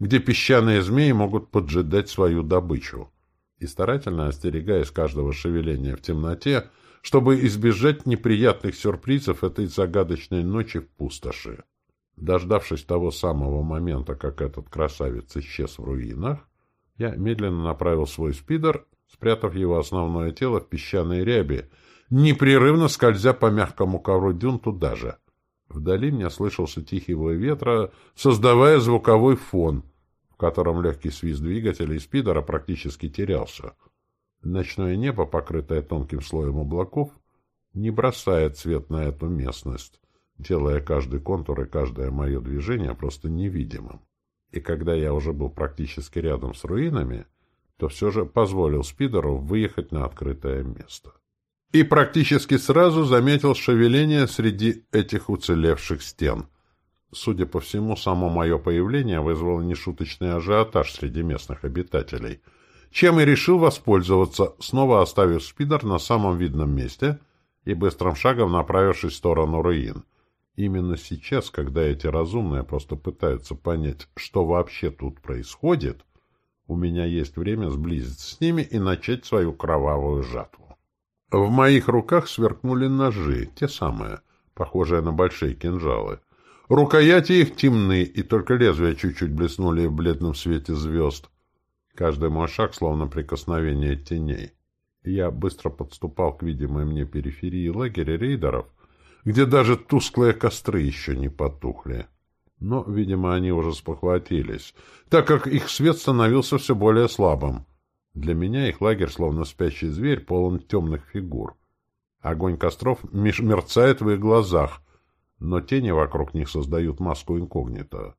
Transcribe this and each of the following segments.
где песчаные змеи могут поджидать свою добычу. И старательно остерегаясь каждого шевеления в темноте, чтобы избежать неприятных сюрпризов этой загадочной ночи в пустоши. Дождавшись того самого момента, как этот красавец исчез в руинах, я медленно направил свой спидер, спрятав его основное тело в песчаной ряби, непрерывно скользя по мягкому ковру дюн туда же. Вдали мне слышался тихий вой ветра, создавая звуковой фон, котором легкий свист двигателя спидера практически терялся. Ночное небо, покрытое тонким слоем облаков, не бросает цвет на эту местность, делая каждый контур и каждое мое движение просто невидимым. И когда я уже был практически рядом с руинами, то все же позволил спидеру выехать на открытое место. И практически сразу заметил шевеление среди этих уцелевших стен. Судя по всему, само мое появление вызвало нешуточный ажиотаж среди местных обитателей, чем и решил воспользоваться, снова оставив спидер на самом видном месте и быстрым шагом направившись в сторону руин. Именно сейчас, когда эти разумные просто пытаются понять, что вообще тут происходит, у меня есть время сблизиться с ними и начать свою кровавую жатву. В моих руках сверкнули ножи, те самые, похожие на большие кинжалы. Рукояти их темны, и только лезвия чуть-чуть блеснули в бледном свете звезд. Каждый мой шаг словно прикосновение теней. Я быстро подступал к видимой мне периферии лагеря рейдеров, где даже тусклые костры еще не потухли. Но, видимо, они уже спохватились, так как их свет становился все более слабым. Для меня их лагерь, словно спящий зверь, полон темных фигур. Огонь костров мерцает в их глазах, но тени вокруг них создают маску инкогнито.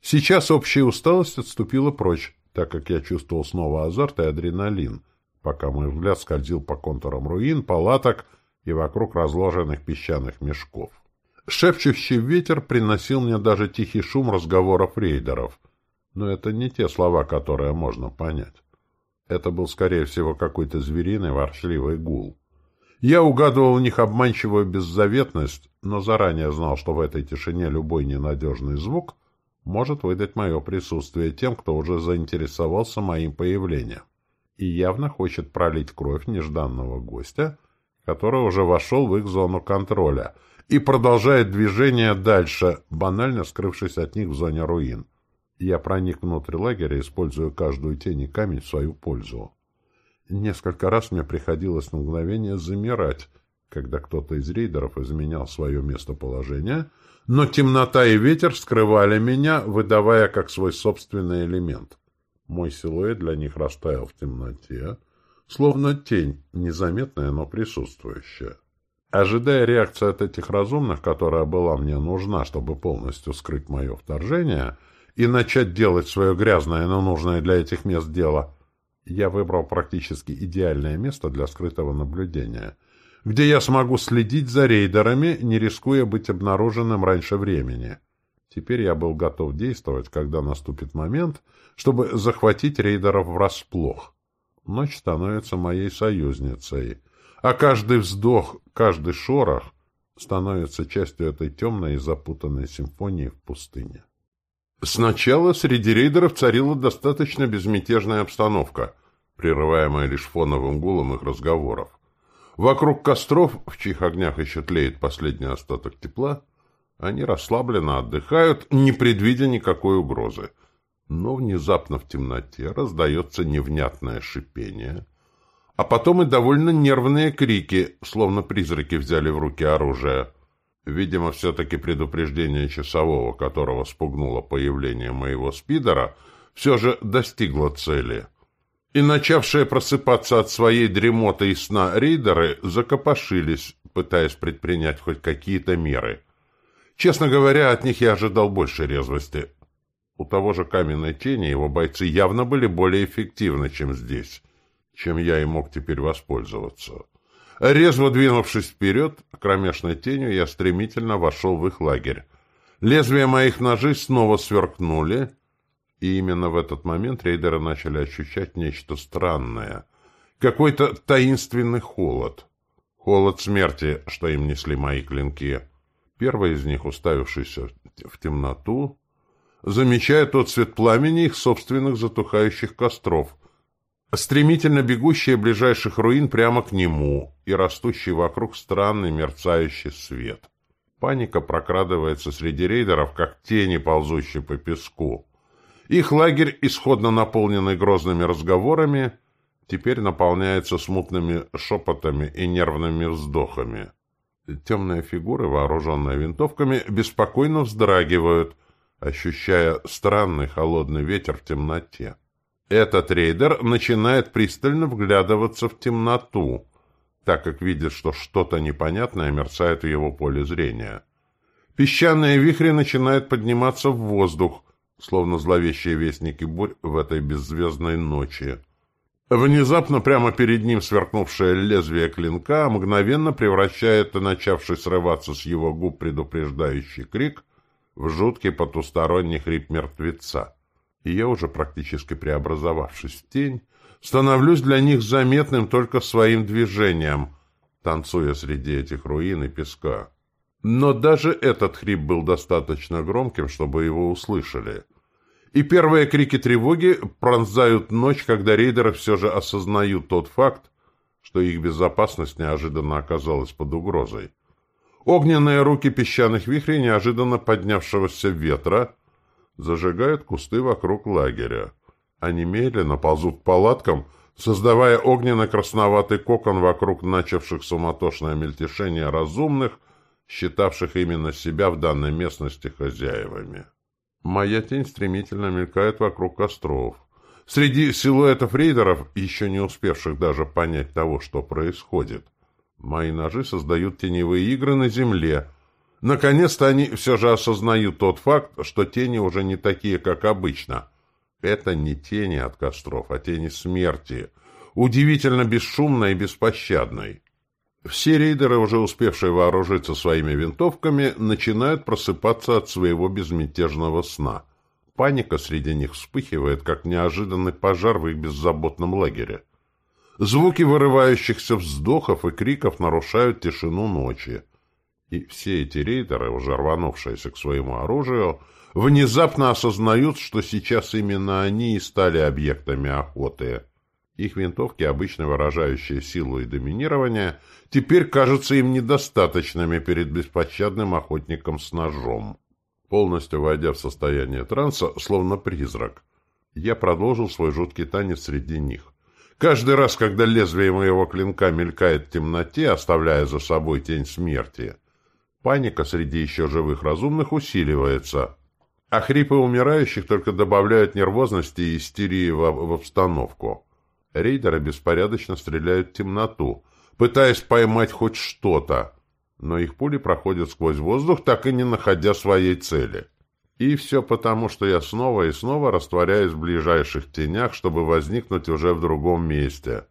Сейчас общая усталость отступила прочь, так как я чувствовал снова азарт и адреналин, пока мой взгляд скользил по контурам руин, палаток и вокруг разложенных песчаных мешков. Шепчущий ветер приносил мне даже тихий шум разговоров рейдеров. Но это не те слова, которые можно понять. Это был, скорее всего, какой-то звериный ворчливый гул. Я угадывал в них обманчивую беззаветность, но заранее знал, что в этой тишине любой ненадежный звук может выдать мое присутствие тем, кто уже заинтересовался моим появлением и явно хочет пролить кровь нежданного гостя, который уже вошел в их зону контроля — и продолжает движение дальше, банально скрывшись от них в зоне руин. Я проник внутрь лагеря, используя каждую тень и камень в свою пользу. Несколько раз мне приходилось на мгновение замирать, когда кто-то из рейдеров изменял свое местоположение, но темнота и ветер скрывали меня, выдавая как свой собственный элемент. Мой силуэт для них растаял в темноте, словно тень, незаметная, но присутствующая. Ожидая реакции от этих разумных, которая была мне нужна, чтобы полностью скрыть мое вторжение и начать делать свое грязное, но нужное для этих мест дело, я выбрал практически идеальное место для скрытого наблюдения, где я смогу следить за рейдерами, не рискуя быть обнаруженным раньше времени. Теперь я был готов действовать, когда наступит момент, чтобы захватить рейдеров врасплох. Ночь становится моей союзницей — а каждый вздох, каждый шорох становится частью этой темной и запутанной симфонии в пустыне. Сначала среди рейдеров царила достаточно безмятежная обстановка, прерываемая лишь фоновым гулом их разговоров. Вокруг костров, в чьих огнях еще тлеет последний остаток тепла, они расслабленно отдыхают, не предвидя никакой угрозы. Но внезапно в темноте раздается невнятное шипение — а потом и довольно нервные крики, словно призраки взяли в руки оружие. Видимо, все-таки предупреждение часового, которого спугнуло появление моего спидера, все же достигло цели. И начавшие просыпаться от своей дремоты и сна рейдеры закопошились, пытаясь предпринять хоть какие-то меры. Честно говоря, от них я ожидал больше резвости. У того же каменной тени его бойцы явно были более эффективны, чем здесь чем я и мог теперь воспользоваться. Резво двинувшись вперед, кромешной тенью я стремительно вошел в их лагерь. Лезвия моих ножей снова сверкнули, и именно в этот момент рейдеры начали ощущать нечто странное. Какой-то таинственный холод. Холод смерти, что им несли мои клинки. Первый из них, уставившийся в темноту, замечает отцвет пламени их собственных затухающих костров, стремительно бегущие ближайших руин прямо к нему и растущий вокруг странный мерцающий свет. Паника прокрадывается среди рейдеров, как тени, ползущие по песку. Их лагерь, исходно наполненный грозными разговорами, теперь наполняется смутными шепотами и нервными вздохами. Темные фигуры, вооруженные винтовками, беспокойно вздрагивают, ощущая странный холодный ветер в темноте. Этот рейдер начинает пристально вглядываться в темноту, так как видит, что что-то непонятное мерцает в его поле зрения. Песчаные вихри начинают подниматься в воздух, словно зловещие вестники бурь в этой беззвездной ночи. Внезапно прямо перед ним сверкнувшее лезвие клинка мгновенно превращает начавший срываться с его губ предупреждающий крик в жуткий потусторонний хрип мертвеца. И я, уже практически преобразовавшись в тень, становлюсь для них заметным только своим движением, танцуя среди этих руин и песка. Но даже этот хрип был достаточно громким, чтобы его услышали. И первые крики тревоги пронзают ночь, когда рейдеры все же осознают тот факт, что их безопасность неожиданно оказалась под угрозой. Огненные руки песчаных вихрей неожиданно поднявшегося ветра зажигают кусты вокруг лагеря. Они медленно ползут к палаткам, создавая огненно-красноватый кокон вокруг начавших суматошное мельтешение разумных, считавших именно себя в данной местности хозяевами. Моя тень стремительно мелькает вокруг костров. Среди силуэтов рейдеров, еще не успевших даже понять того, что происходит. Мои ножи создают теневые игры на земле. Наконец-то они все же осознают тот факт, что тени уже не такие, как обычно. Это не тени от костров, а тени смерти. Удивительно бесшумной и беспощадной. Все рейдеры, уже успевшие вооружиться своими винтовками, начинают просыпаться от своего безмятежного сна. Паника среди них вспыхивает, как неожиданный пожар в их беззаботном лагере. Звуки вырывающихся вздохов и криков нарушают тишину ночи. И все эти рейдеры, уже рванувшиеся к своему оружию, внезапно осознают, что сейчас именно они и стали объектами охоты. Их винтовки, обычно выражающие силу и доминирование, теперь кажутся им недостаточными перед беспощадным охотником с ножом. Полностью войдя в состояние транса, словно призрак, я продолжил свой жуткий танец среди них. Каждый раз, когда лезвие моего клинка мелькает в темноте, оставляя за собой тень смерти, паника среди еще живых разумных усиливается, а хрипы умирающих только добавляют нервозности и истерии в, в обстановку. Рейдеры беспорядочно стреляют в темноту, пытаясь поймать хоть что-то, но их пули проходят сквозь воздух, так и не находя своей цели. И все потому, что я снова и снова растворяюсь в ближайших тенях, чтобы возникнуть уже в другом месте.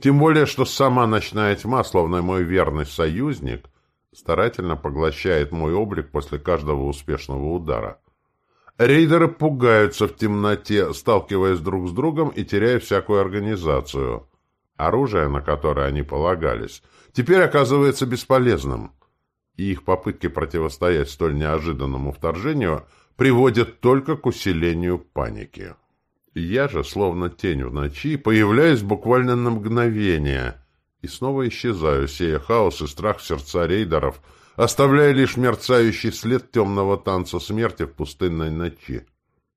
Тем более, что сама ночная тьма, словно мой верный союзник, старательно поглощает мой облик после каждого успешного удара. Рейдеры пугаются в темноте, сталкиваясь друг с другом и теряя всякую организацию. Оружие, на которое они полагались, теперь оказывается бесполезным. И их попытки противостоять столь неожиданному вторжению приводят только к усилению паники. Я же, словно тень в ночи, появляюсь буквально на мгновение и снова исчезаю, сея хаос и страх в сердца рейдеров – оставляя лишь мерцающий след темного танца смерти в пустынной ночи.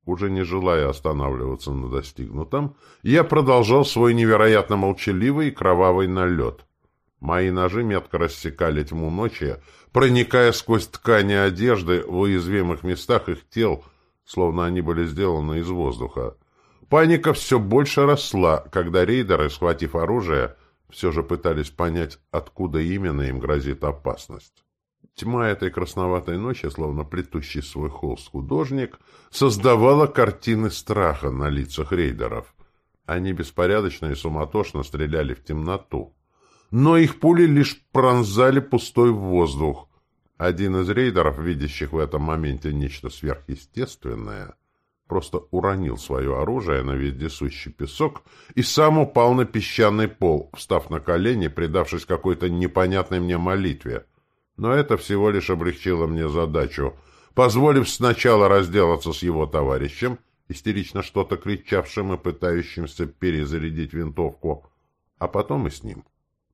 Уже не желая останавливаться на достигнутом, я продолжал свой невероятно молчаливый и кровавый налет. Мои ножи метко рассекали тьму ночи, проникая сквозь ткани одежды в уязвимых местах их тел, словно они были сделаны из воздуха. Паника все больше росла, когда рейдеры, схватив оружие, все же пытались понять, откуда именно им грозит опасность. Тьма этой красноватой ночи, словно плетущий свой холст художник, создавала картины страха на лицах рейдеров. Они беспорядочно и суматошно стреляли в темноту. Но их пули лишь пронзали пустой воздух. Один из рейдеров, видящих в этом моменте нечто сверхъестественное, просто уронил свое оружие на вездесущий песок и сам упал на песчаный пол, встав на колени, предавшись какой-то непонятной мне молитве — но это всего лишь облегчило мне задачу, позволив сначала разделаться с его товарищем, истерично что-то кричавшим и пытающимся перезарядить винтовку, а потом и с ним.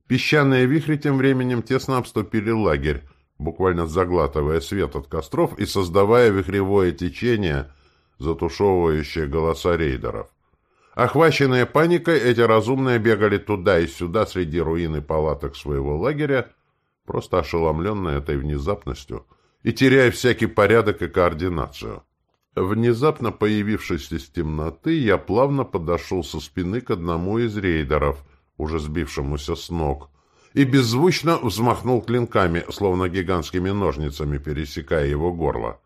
Песчаные вихри тем временем тесно обступили лагерь, буквально заглатывая свет от костров и создавая вихревое течение, затушевывающее голоса рейдеров. Охваченные паникой, эти разумные бегали туда и сюда среди руин и палаток своего лагеря, просто ошеломленные этой внезапностью и теряя всякий порядок и координацию. Внезапно появившись из темноты, я плавно подошел со спины к одному из рейдеров, уже сбившемуся с ног, и беззвучно взмахнул клинками, словно гигантскими ножницами, пересекая его горло.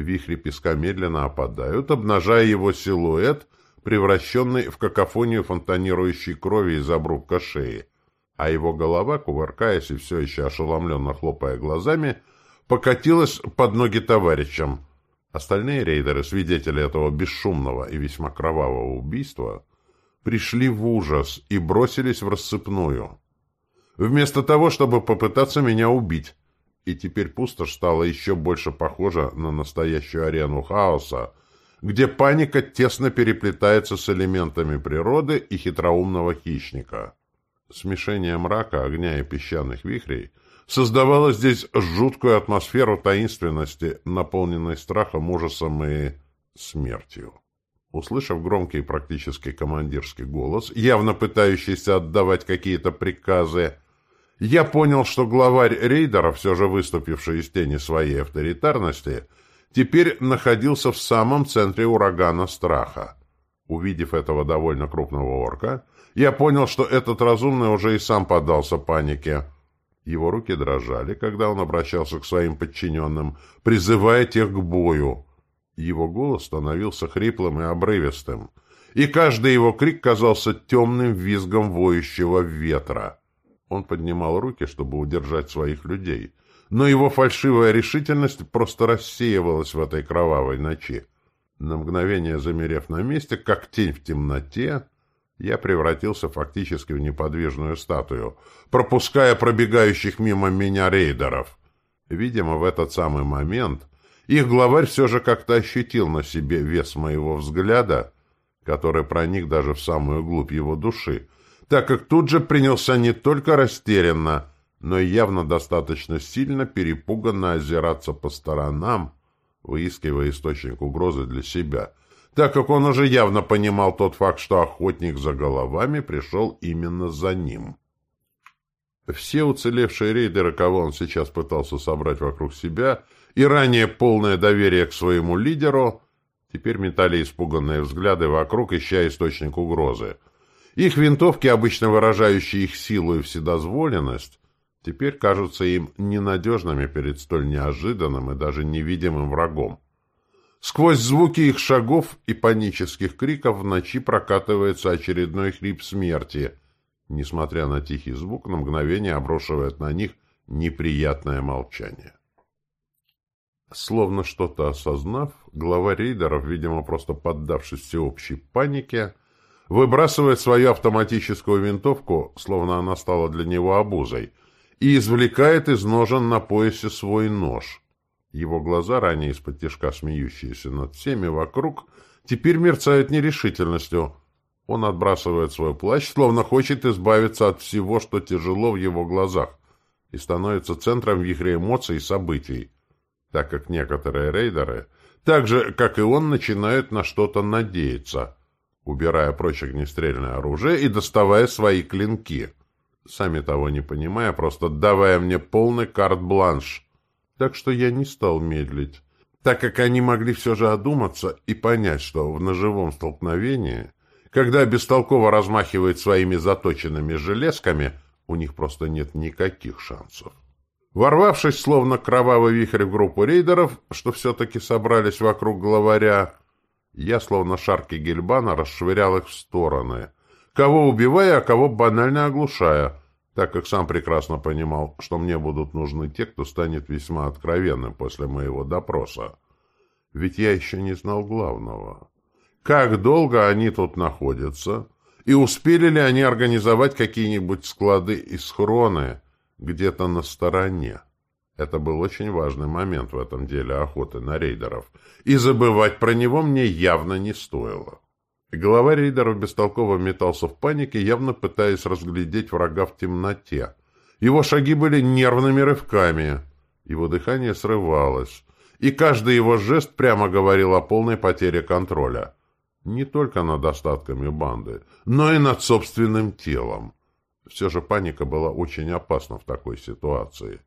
Вихри песка медленно опадают, обнажая его силуэт, превращенный в какофонию фонтанирующей крови из обрубка шеи, а его голова, кувыркаясь и все еще ошеломленно хлопая глазами, покатилась под ноги товарищам. Остальные рейдеры, свидетели этого бесшумного и весьма кровавого убийства, пришли в ужас и бросились в рассыпную вместо того, чтобы попытаться меня убить. И теперь пустошь стала еще больше похожа на настоящую арену хаоса, где паника тесно переплетается с элементами природы и хитроумного хищника. Смешение мрака, огня и песчаных вихрей создавало здесь жуткую атмосферу таинственности, наполненной страхом, ужасом и смертью. Услышав громкий практически командирский голос, явно пытающийся отдавать какие-то приказы, я понял, что главарь рейдера, все же выступивший из тени своей авторитарности, теперь находился в самом центре урагана страха. Увидев этого довольно крупного орка, я понял, что этот разумный уже и сам поддался панике. Его руки дрожали, когда он обращался к своим подчиненным, призывая тех к бою. Его голос становился хриплым и обрывистым, и каждый его крик казался темным визгом воющего ветра. Он поднимал руки, чтобы удержать своих людей, но его фальшивая решительность просто рассеивалась в этой кровавой ночи. На мгновение замерев на месте, как тень в темноте, я превратился фактически в неподвижную статую, пропуская пробегающих мимо меня рейдеров. Видимо, в этот самый момент их главарь все же как-то ощутил на себе вес моего взгляда, который проник даже в самую глубь его души, так как тут же принялся не только растерянно, но и явно достаточно сильно перепуганно озираться по сторонам, выискивая источник угрозы для себя, так как он уже явно понимал тот факт, что охотник за головами пришел именно за ним. Все уцелевшие рейдеры, кого он сейчас пытался собрать вокруг себя, и ранее полное доверие к своему лидеру, теперь метали испуганные взгляды вокруг, ища источник угрозы — их винтовки, обычно выражающие их силу и вседозволенность, теперь кажутся им ненадежными перед столь неожиданным и даже невидимым врагом. Сквозь звуки их шагов и панических криков в ночи прокатывается очередной хрип смерти, несмотря на тихий звук, на мгновение обрушивает на них неприятное молчание. Словно что-то осознав, глава рейдеров, видимо, просто поддавшись всеобщей панике, выбрасывает свою автоматическую винтовку, словно она стала для него обузой, и извлекает из ножен на поясе свой нож. Его глаза, ранее из-под тяжка смеющиеся над всеми вокруг, теперь мерцают нерешительностью. Он отбрасывает свой плащ, словно хочет избавиться от всего, что тяжело в его глазах, и становится центром вихря эмоций и событий, так как некоторые рейдеры, так же, как и он, начинают на что-то надеяться – убирая прочь огнестрельное оружие и доставая свои клинки. Сами того не понимая, просто давая мне полный карт-бланш. Так что я не стал медлить, так как они могли все же одуматься и понять, что в ножевом столкновении, когда бестолково размахивает своими заточенными железками, у них просто нет никаких шансов. Ворвавшись, словно кровавый вихрь в группу рейдеров, что все-таки собрались вокруг главаря, я, словно шарки гельбана, расшвырял их в стороны, кого убивая, а кого банально оглушая, так как сам прекрасно понимал, что мне будут нужны те, кто станет весьма откровенным после моего допроса. Ведь я еще не знал главного. Как долго они тут находятся, и успели ли они организовать какие-нибудь склады и схроны где-то на стороне? Это был очень важный момент в этом деле охоты на рейдеров, и забывать про него мне явно не стоило. Глава рейдеров бестолково метался в панике, явно пытаясь разглядеть врага в темноте. Его шаги были нервными рывками, его дыхание срывалось, и каждый его жест прямо говорил о полной потере контроля. Не только над остатками банды, но и над собственным телом. Все же паника была очень опасна в такой ситуации.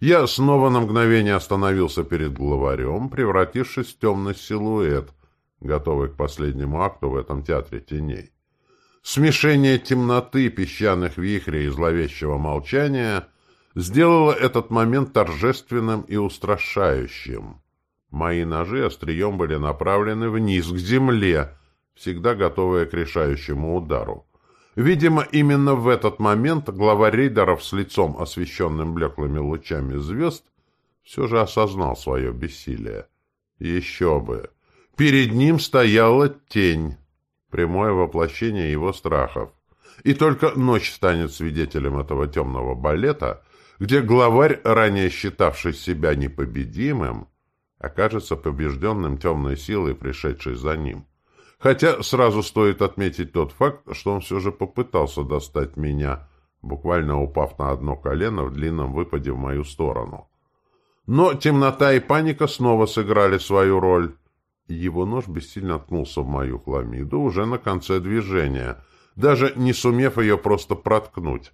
Я снова на мгновение остановился перед главарем, превратившись в темный силуэт, готовый к последнему акту в этом театре теней. Смешение темноты, песчаных вихрей и зловещего молчания сделало этот момент торжественным и устрашающим. Мои ножи острием были направлены вниз, к земле, всегда готовые к решающему удару. Видимо, именно в этот момент глава рейдеров с лицом, освещенным блеклыми лучами звезд, все же осознал свое бессилие. Еще бы! Перед ним стояла тень, прямое воплощение его страхов. И только ночь станет свидетелем этого темного балета, где главарь, ранее считавший себя непобедимым, окажется побежденным темной силой, пришедшей за ним. Хотя сразу стоит отметить тот факт, что он все же попытался достать меня, буквально упав на одно колено в длинном выпаде в мою сторону. Но темнота и паника снова сыграли свою роль. Его нож бессильно ткнулся в мою хламиду уже на конце движения, даже не сумев ее просто проткнуть.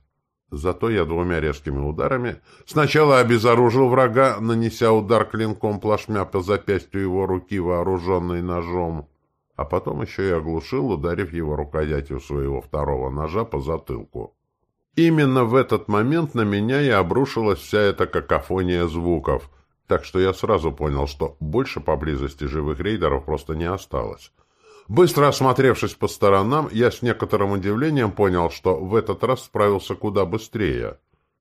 Зато я двумя резкими ударами сначала обезоружил врага, нанеся удар клинком плашмя по запястью его руки, вооруженной ножом, а потом еще и оглушил, ударив его рукоятью своего второго ножа по затылку. Именно в этот момент на меня и обрушилась вся эта какофония звуков, так что я сразу понял, что больше поблизости живых рейдеров просто не осталось. Быстро осмотревшись по сторонам, я с некоторым удивлением понял, что в этот раз справился куда быстрее.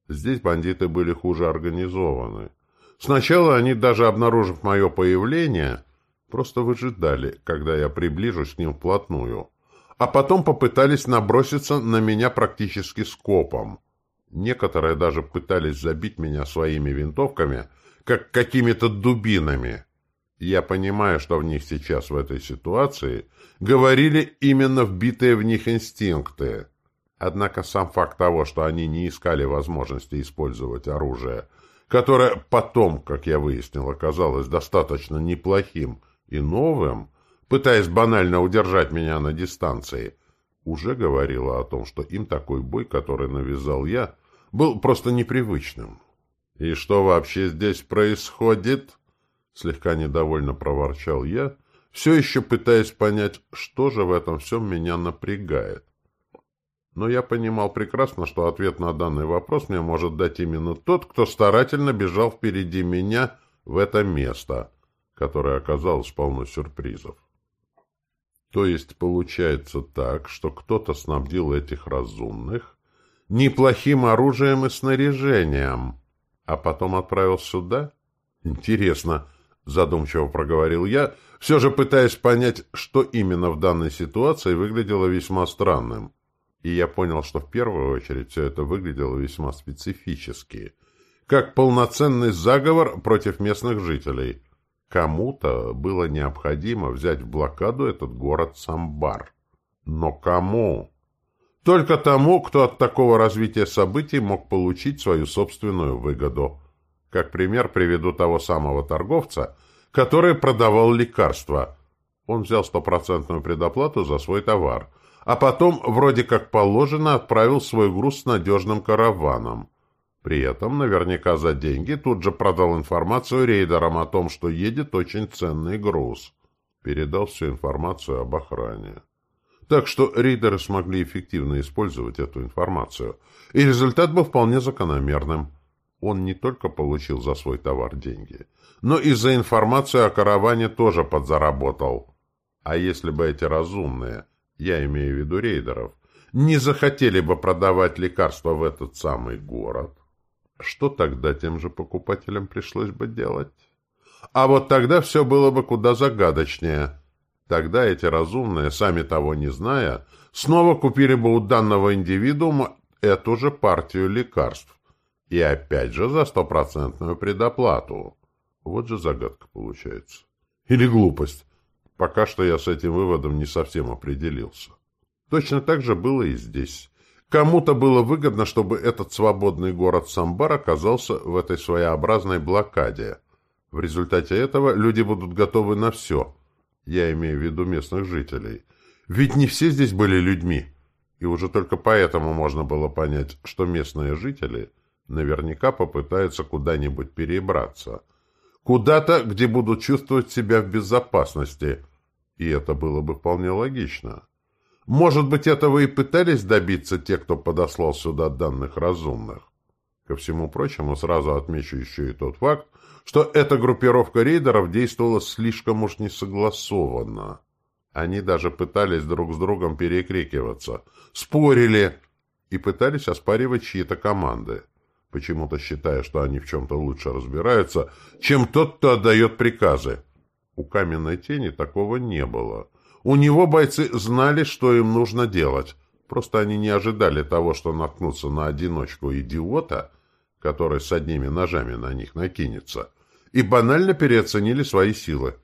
Здесь бандиты были хуже организованы. Сначала они, даже обнаружив мое появление, Просто выжидали, когда я приближусь к ним вплотную. А потом попытались наброситься на меня практически скопом. Некоторые даже пытались забить меня своими винтовками, как какими-то дубинами. Я понимаю, что в них сейчас в этой ситуации говорили именно вбитые в них инстинкты. Однако сам факт того, что они не искали возможности использовать оружие, которое потом, как я выяснил, оказалось достаточно неплохим, и новым, пытаясь банально удержать меня на дистанции, уже говорила о том, что им такой бой, который навязал я, был просто непривычным. «И что вообще здесь происходит?» Слегка недовольно проворчал я, все еще пытаясь понять, что же в этом всем меня напрягает. Но я понимал прекрасно, что ответ на данный вопрос мне может дать именно тот, кто старательно бежал впереди меня в это место, которая оказалась полной сюрпризов. То есть получается так, что кто-то снабдил этих разумных неплохим оружием и снаряжением, а потом отправил сюда? Интересно, задумчиво проговорил я, все же пытаясь понять, что именно в данной ситуации выглядело весьма странным. И я понял, что в первую очередь все это выглядело весьма специфически, как полноценный заговор против местных жителей – Кому-то было необходимо взять в блокаду этот город Самбар. Но кому? Только тому, кто от такого развития событий мог получить свою собственную выгоду. Как пример приведу того самого торговца, который продавал лекарства. Он взял стопроцентную предоплату за свой товар, а потом, вроде как положено, отправил свой груз с надежным караваном. При этом, наверняка за деньги, тут же продал информацию рейдерам о том, что едет очень ценный груз. Передал всю информацию об охране. Так что рейдеры смогли эффективно использовать эту информацию. И результат был вполне закономерным. Он не только получил за свой товар деньги, но и за информацию о караване тоже подзаработал. А если бы эти разумные, я имею в виду рейдеров, не захотели бы продавать лекарства в этот самый город, что тогда тем же покупателям пришлось бы делать? А вот тогда все было бы куда загадочнее. Тогда эти разумные, сами того не зная, снова купили бы у данного индивидуума эту же партию лекарств. И опять же за стопроцентную предоплату. Вот же загадка получается. Или глупость. Пока что я с этим выводом не совсем определился. Точно так же было и здесь. Кому-то было выгодно, чтобы этот свободный город Самбар оказался в этой своеобразной блокаде. В результате этого люди будут готовы на все. Я имею в виду местных жителей. Ведь не все здесь были людьми. И уже только поэтому можно было понять, что местные жители наверняка попытаются куда-нибудь перебраться. Куда-то, где будут чувствовать себя в безопасности. И это было бы вполне логично. Может быть, этого и пытались добиться те, кто подослал сюда данных разумных. Ко всему прочему, сразу отмечу еще и тот факт, что эта группировка рейдеров действовала слишком уж несогласованно. Они даже пытались друг с другом перекрикиваться, спорили и пытались оспаривать чьи-то команды, почему-то считая, что они в чем-то лучше разбираются, чем тот, кто отдает приказы. У каменной тени такого не было. У него бойцы знали, что им нужно делать. Просто они не ожидали того, что наткнутся на одиночку идиота, который с одними ножами на них накинется, и банально переоценили свои силы.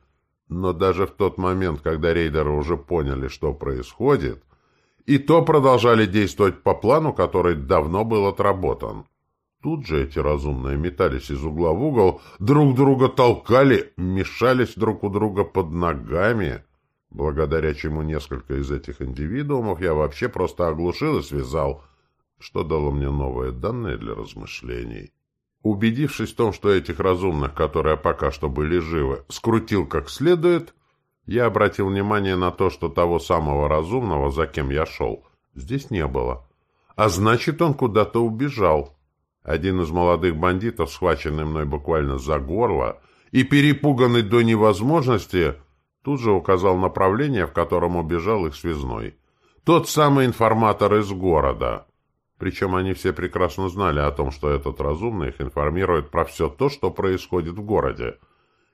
Но даже в тот момент, когда рейдеры уже поняли, что происходит, и то продолжали действовать по плану, который давно был отработан. Тут же эти разумные метались из угла в угол, друг друга толкали, мешались друг у друга под ногами, благодаря чему несколько из этих индивидуумов я вообще просто оглушил и связал, что дало мне новые данные для размышлений. Убедившись в том, что этих разумных, которые пока что были живы, скрутил как следует, я обратил внимание на то, что того самого разумного, за кем я шел, здесь не было. А значит, он куда-то убежал. Один из молодых бандитов, схваченный мной буквально за горло и перепуганный до невозможности, тут же указал направление, в котором убежал их связной. Тот самый информатор из города. Причем они все прекрасно знали о том, что этот разумный их информирует про все то, что происходит в городе.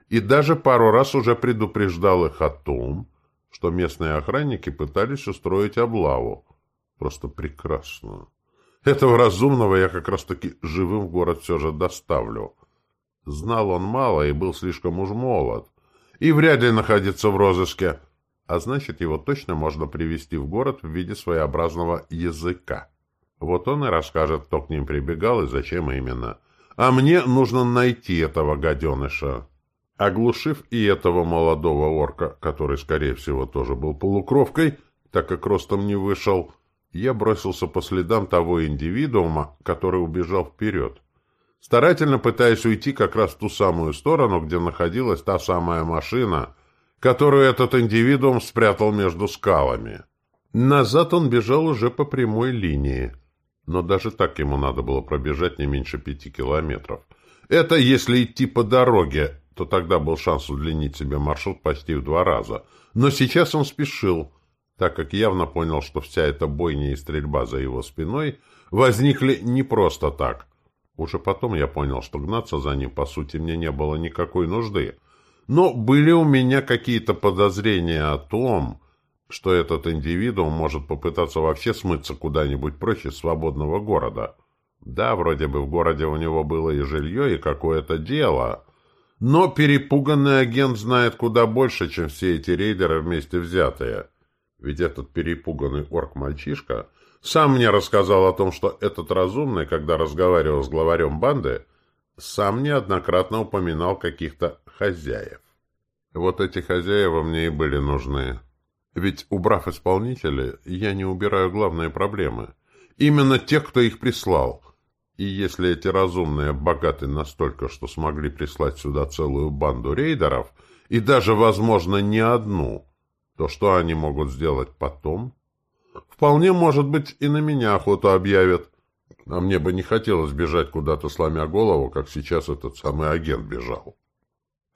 И даже пару раз уже предупреждал их о том, что местные охранники пытались устроить облаву. Просто прекрасно. Этого разумного я как раз-таки живым в город все же доставлю. Знал он мало и был слишком уж молод. И вряд ли находится в розыске. А значит, его точно можно привести в город в виде своеобразного языка. Вот он и расскажет, кто к ним прибегал и зачем именно. А мне нужно найти этого гаденыша. Оглушив и этого молодого орка, который, скорее всего, тоже был полукровкой, так как ростом не вышел, я бросился по следам того индивидуума, который убежал вперед, старательно пытаясь уйти как раз в ту самую сторону, где находилась та самая машина, которую этот индивидуум спрятал между скалами. Назад он бежал уже по прямой линии. Но даже так ему надо было пробежать не меньше пяти километров. Это если идти по дороге, то тогда был шанс удлинить себе маршрут почти в два раза. Но сейчас он спешил, так как явно понял, что вся эта бойня и стрельба за его спиной возникли не просто так. Уже потом я понял, что гнаться за ним, по сути, мне не было никакой нужды. Но были у меня какие-то подозрения о том, что этот индивидуум может попытаться вообще смыться куда-нибудь прочь из свободного города. Да, вроде бы в городе у него было и жилье, и какое-то дело, но перепуганный агент знает куда больше, чем все эти рейдеры вместе взятые. Ведь этот перепуганный орк-мальчишка сам мне рассказал о том, что этот разумный, когда разговаривал с главарем банды, сам неоднократно упоминал каких-то хозяев. Вот эти хозяева мне и были нужны. Ведь, убрав исполнителей, я не убираю главные проблемы. Именно тех, кто их прислал. И если эти разумные богаты настолько, что смогли прислать сюда целую банду рейдеров, и даже, возможно, не одну, то что они могут сделать потом? Вполне, может быть, и на меня охоту объявят. А мне бы не хотелось бежать куда-то, сломя голову, как сейчас этот самый агент бежал.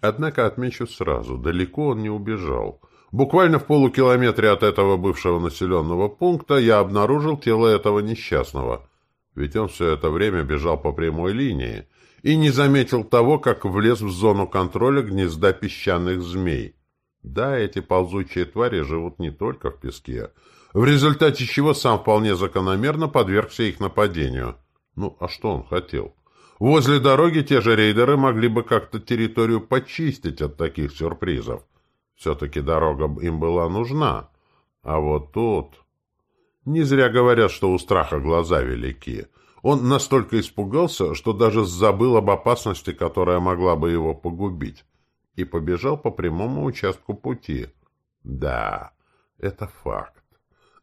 Однако отмечу сразу, далеко он не убежал. Буквально в полукилометре от этого бывшего населенного пункта я обнаружил тело этого несчастного, ведь он все это время бежал по прямой линии и не заметил того, как влез в зону контроля гнезда песчаных змей. Да, эти ползучие твари живут не только в песке, в результате чего сам вполне закономерно подвергся их нападению. Ну, а что он хотел? Возле дороги те же рейдеры могли бы как-то территорию почистить от таких сюрпризов. Все-таки дорога им была нужна. А вот тут... Не зря говорят, что у страха глаза велики. Он настолько испугался, что даже забыл об опасности, которая могла бы его погубить, и побежал по прямому участку пути. Да, это факт.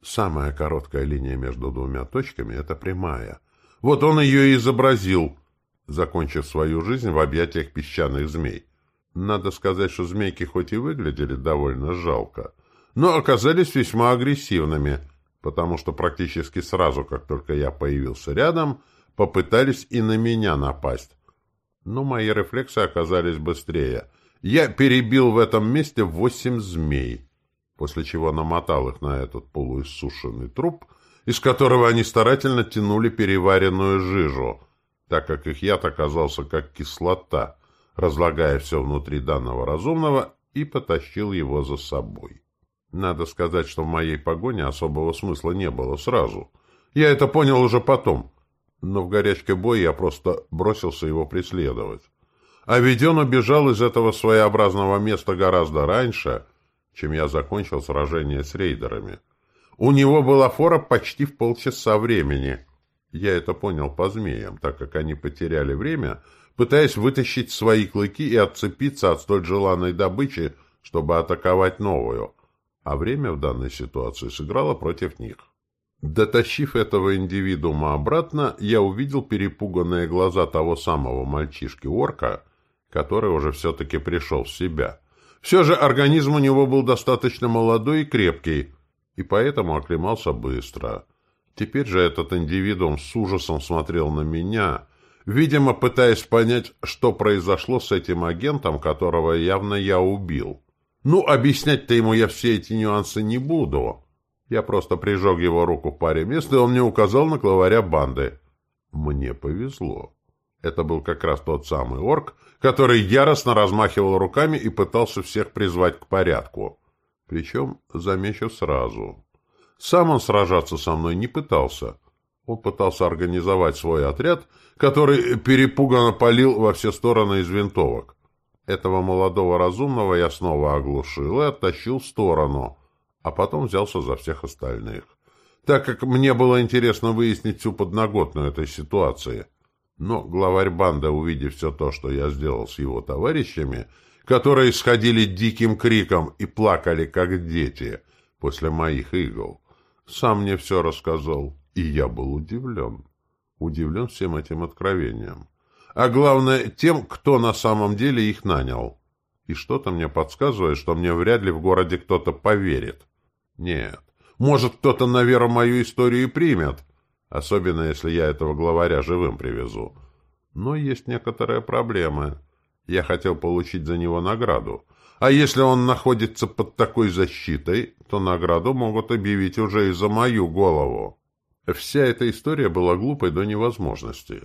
Самая короткая линия между двумя точками — это прямая. Вот он ее и изобразил, закончив свою жизнь в объятиях песчаных змей. Надо сказать, что змейки хоть и выглядели довольно жалко, но оказались весьма агрессивными — потому что практически сразу, как только я появился рядом, попытались и на меня напасть. Но мои рефлексы оказались быстрее. Я перебил в этом месте восемь змей, после чего намотал их на этот полуиссушенный труп, из которого они старательно тянули переваренную жижу, так как их яд оказался как кислота, разлагая все внутри данного разумного, и потащил его за собой. Надо сказать, что в моей погоне особого смысла не было сразу. Я это понял уже потом. Но в горячке боя я просто бросился его преследовать. А ведь он убежал из этого своеобразного места гораздо раньше, чем я закончил сражение с рейдерами. У него была фора почти в полчаса времени. Я это понял по змеям, так как они потеряли время, пытаясь вытащить свои клыки и отцепиться от столь желанной добычи, чтобы атаковать новую — а время в данной ситуации сыграло против них. Дотащив этого индивидуума обратно, я увидел перепуганные глаза того самого мальчишки-орка, который уже все-таки пришел в себя. Все же организм у него был достаточно молодой и крепкий, и поэтому оклемался быстро. Теперь же этот индивидуум с ужасом смотрел на меня, видимо, пытаясь понять, что произошло с этим агентом, которого явно я убил. Ну, объяснять-то ему я все эти нюансы не буду. Я просто прижег его руку в паре мест, и он мне указал на главаря банды. Мне повезло. Это был как раз тот самый орк, который яростно размахивал руками и пытался всех призвать к порядку. Причем, замечу сразу. Сам он сражаться со мной не пытался. Он пытался организовать свой отряд, который перепуганно палил во все стороны из винтовок. Этого молодого разумного я снова оглушил и оттащил в сторону, а потом взялся за всех остальных, так как мне было интересно выяснить всю подноготную этой ситуации. Но главарь банды, увидев все то, что я сделал с его товарищами, которые сходили диким криком и плакали, как дети, после моих игл, сам мне все рассказал, и я был удивлен. Удивлен всем этим откровением а главное тем, кто на самом деле их нанял. И что-то мне подсказывает, что мне вряд ли в городе кто-то поверит. Нет, может, кто-то на веру мою историю и примет, особенно если я этого главаря живым привезу. Но есть некоторые проблемы. Я хотел получить за него награду. А если он находится под такой защитой, то награду могут объявить уже и за мою голову. Вся эта история была глупой до невозможности.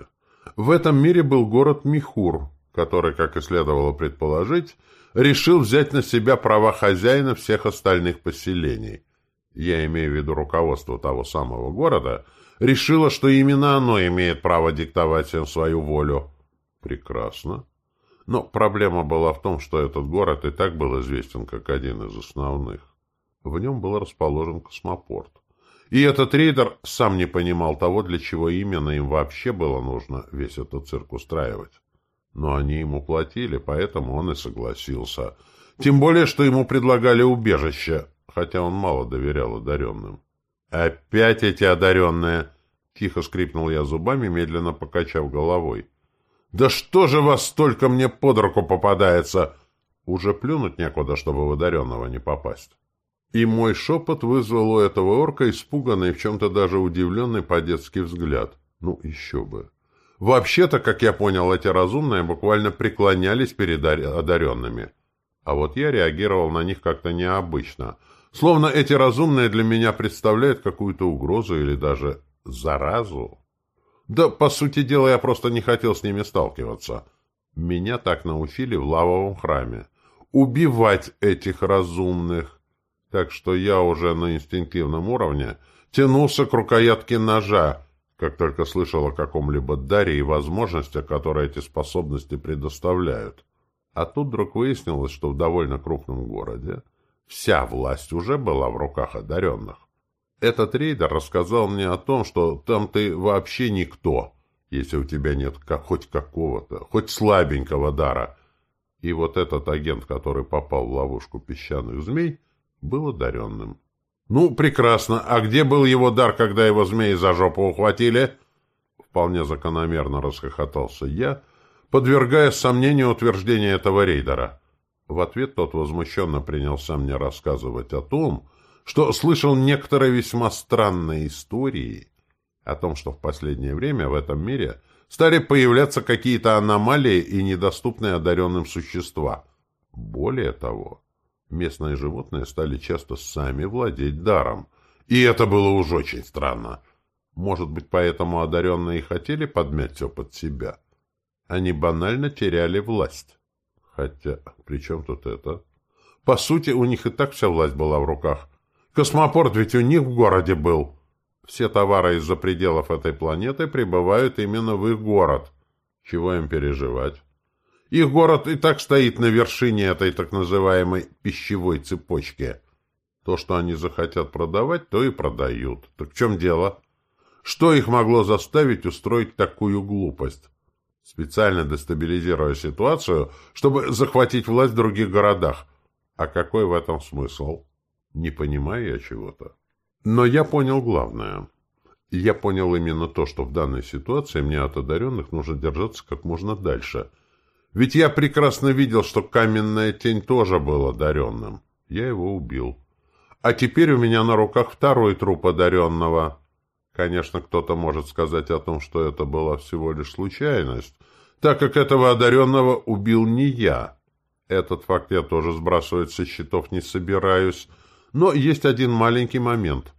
В этом мире был город Михур, который, как и следовало предположить, решил взять на себя права хозяина всех остальных поселений. Я имею в виду руководство того самого города, решило, что именно оно имеет право диктовать всем свою волю. Прекрасно. Но проблема была в том, что этот город и так был известен как один из основных. В нем был расположен космопорт. И этот рейдер сам не понимал того, для чего именно им вообще было нужно весь этот цирк устраивать. Но они ему платили, поэтому он и согласился. Тем более, что ему предлагали убежище, хотя он мало доверял одаренным. «Опять эти одаренные!» — тихо скрипнул я зубами, медленно покачав головой. «Да что же вас столько мне под руку попадается?» Уже плюнуть некуда, чтобы в одаренного не попасть. И мой шепот вызвал у этого орка испуганный, в чем-то даже удивленный по-детски взгляд. Ну, еще бы. Вообще-то, как я понял, эти разумные буквально преклонялись перед одаренными. А вот я реагировал на них как-то необычно. Словно эти разумные для меня представляют какую-то угрозу или даже заразу. Да, по сути дела, я просто не хотел с ними сталкиваться. Меня так научили в лавовом храме. Убивать этих разумных так что я уже на инстинктивном уровне тянулся к рукоятке ножа, как только слышал о каком-либо даре и возможностях, которые эти способности предоставляют. А тут вдруг выяснилось, что в довольно крупном городе вся власть уже была в руках одаренных. Этот рейдер рассказал мне о том, что там ты вообще никто, если у тебя нет как, хоть какого-то, хоть слабенького дара. И вот этот агент, который попал в ловушку песчаных змей, был одаренным. «Ну, прекрасно. А где был его дар, когда его змеи за жопу ухватили?» Вполне закономерно расхохотался я, подвергая сомнению утверждения этого рейдера. В ответ тот возмущенно принялся мне рассказывать о том, что слышал некоторые весьма странные истории о том, что в последнее время в этом мире стали появляться какие-то аномалии и недоступные одаренным существа. Более того, местные животные стали часто сами владеть даром. И это было уж очень странно. Может быть, поэтому одаренные хотели подмять все под себя. Они банально теряли власть. Хотя, при чем тут это? По сути, у них и так вся власть была в руках. Космопорт ведь у них в городе был. Все товары из-за пределов этой планеты прибывают именно в их город. Чего им переживать? Их город и так стоит на вершине этой так называемой пищевой цепочки. То, что они захотят продавать, то и продают. Так в чем дело? Что их могло заставить устроить такую глупость? Специально дестабилизируя ситуацию, чтобы захватить власть в других городах. А какой в этом смысл? Не понимаю я чего-то. Но я понял главное. Я понял именно то, что в данной ситуации мне от одаренных нужно держаться как можно дальше. Ведь я прекрасно видел, что каменная тень тоже был одаренным. Я его убил. А теперь у меня на руках второй труп одаренного. Конечно, кто-то может сказать о том, что это была всего лишь случайность, так как этого одаренного убил не я. Этот факт я тоже сбрасывать со счетов не собираюсь, но есть один маленький момент.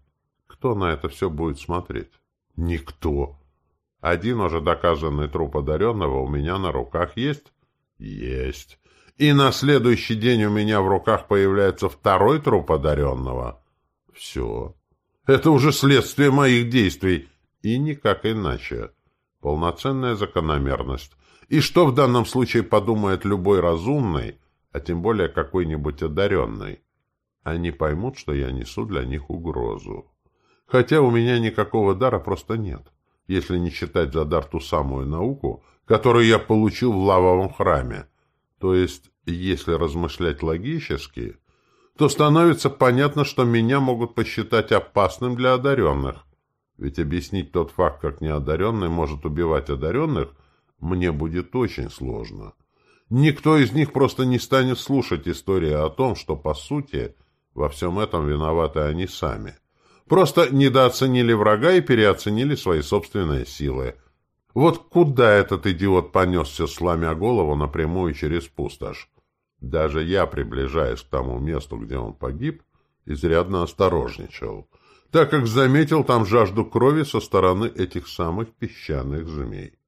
Кто на это все будет смотреть? Никто. Один уже доказанный труп одаренного у меня на руках есть? Есть. И на следующий день у меня в руках появляется второй труп одаренного. Все. Это уже следствие моих действий. И никак иначе. Полноценная закономерность. И что в данном случае подумает любой разумный, а тем более какой-нибудь одаренный? Они поймут, что я несу для них угрозу. Хотя у меня никакого дара просто нет, если не считать за дар ту самую науку, которую я получил в лавовом храме. То есть, если размышлять логически, то становится понятно, что меня могут посчитать опасным для одаренных. Ведь объяснить тот факт, как неодаренный может убивать одаренных, мне будет очень сложно. Никто из них просто не станет слушать истории о том, что, по сути, во всем этом виноваты они сами. Просто недооценили врага и переоценили свои собственные силы. Вот куда этот идиот понесся, сломя голову напрямую через пустошь? Даже я, приближаясь к тому месту, где он погиб, изрядно осторожничал, так как заметил там жажду крови со стороны этих самых песчаных змей.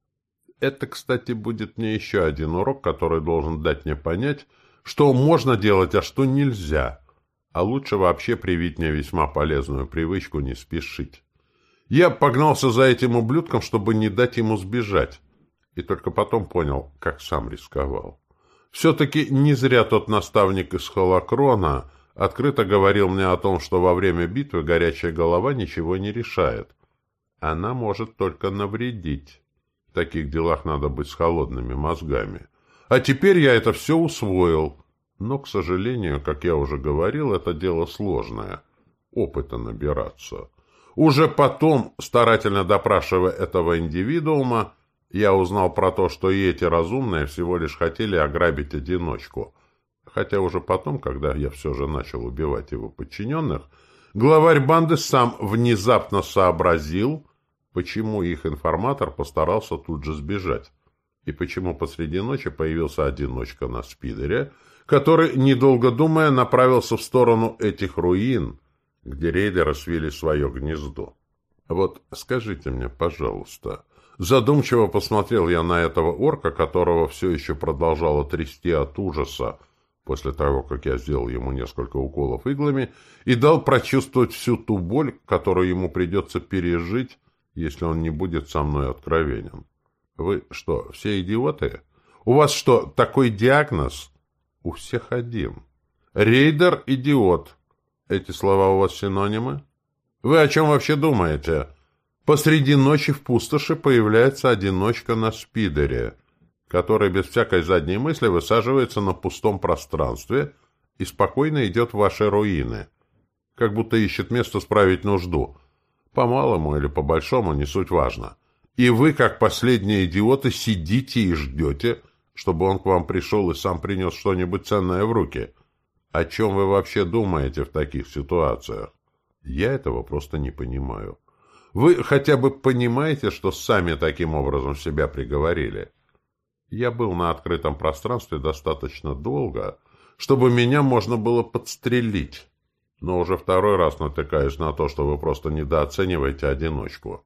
Это, кстати, будет мне еще один урок, который должен дать мне понять, что можно делать, а что нельзя – а лучше вообще привить мне весьма полезную привычку не спешить. Я погнался за этим ублюдком, чтобы не дать ему сбежать. И только потом понял, как сам рисковал. Все-таки не зря тот наставник из Холокрона открыто говорил мне о том, что во время битвы горячая голова ничего не решает. Она может только навредить. В таких делах надо быть с холодными мозгами. А теперь я это все усвоил. Но, к сожалению, как я уже говорил, это дело сложное. Опыта набираться. Уже потом, старательно допрашивая этого индивидуума, я узнал про то, что и эти разумные всего лишь хотели ограбить одиночку. Хотя уже потом, когда я все же начал убивать его подчиненных, главарь банды сам внезапно сообразил, почему их информатор постарался тут же сбежать, и почему посреди ночи появился одиночка на спидере — который, недолго думая, направился в сторону этих руин, где рейдеры свили свое гнездо. Вот скажите мне, пожалуйста, задумчиво посмотрел я на этого орка, которого все еще продолжало трясти от ужаса, после того, как я сделал ему несколько уколов иглами и дал прочувствовать всю ту боль, которую ему придется пережить, если он не будет со мной откровенен. Вы что, все идиоты? У вас что, такой диагноз? У всех один. Рейдер – идиот. Эти слова у вас синонимы? Вы о чем вообще думаете? Посреди ночи в пустоши появляется одиночка на спидере, который без всякой задней мысли высаживается на пустом пространстве и спокойно идет в ваши руины, как будто ищет место справить нужду. По малому или по большому, не суть важно. И вы, как последние идиоты, сидите и ждете, чтобы он к вам пришел и сам принес что-нибудь ценное в руки. О чем вы вообще думаете в таких ситуациях? Я этого просто не понимаю. Вы хотя бы понимаете, что сами таким образом себя приговорили? Я был на открытом пространстве достаточно долго, чтобы меня можно было подстрелить. Но уже второй раз натыкаюсь на то, что вы просто недооцениваете одиночку.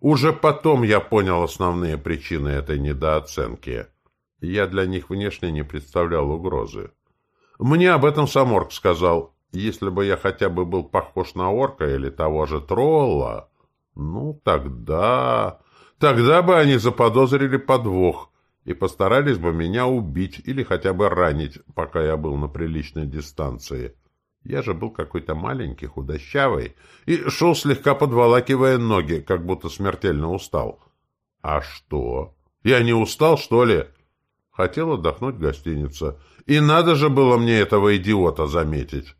Уже потом я понял основные причины этой недооценки. Я для них внешне не представлял угрозы. Мне об этом Саморг сказал. Если бы я хотя бы был похож на орка или того же тролла, ну, тогда... Тогда бы они заподозрили подвох и постарались бы меня убить или хотя бы ранить, пока я был на приличной дистанции. Я же был какой-то маленький, худощавый, и шел слегка подволакивая ноги, как будто смертельно устал. А что? Я не устал, что ли? Хотел отдохнуть в гостинице. И надо же было мне этого идиота заметить.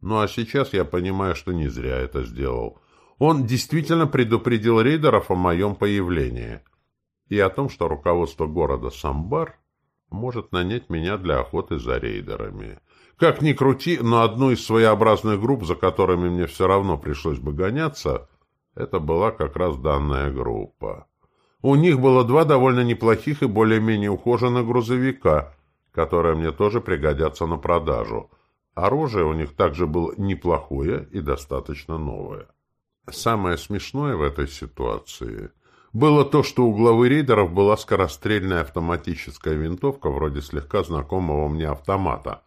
Ну а сейчас я понимаю, что не зря это сделал. Он действительно предупредил рейдеров о моем появлении и о том, что руководство города Самбар может нанять меня для охоты за рейдерами. Как ни крути, но одну из своеобразных групп, за которыми мне все равно пришлось бы гоняться, это была как раз данная группа. У них было два довольно неплохих и более-менее ухоженных грузовика, которые мне тоже пригодятся на продажу. Оружие у них также было неплохое и достаточно новое. Самое смешное в этой ситуации было то, что у главы рейдеров была скорострельная автоматическая винтовка вроде слегка знакомого мне автомата.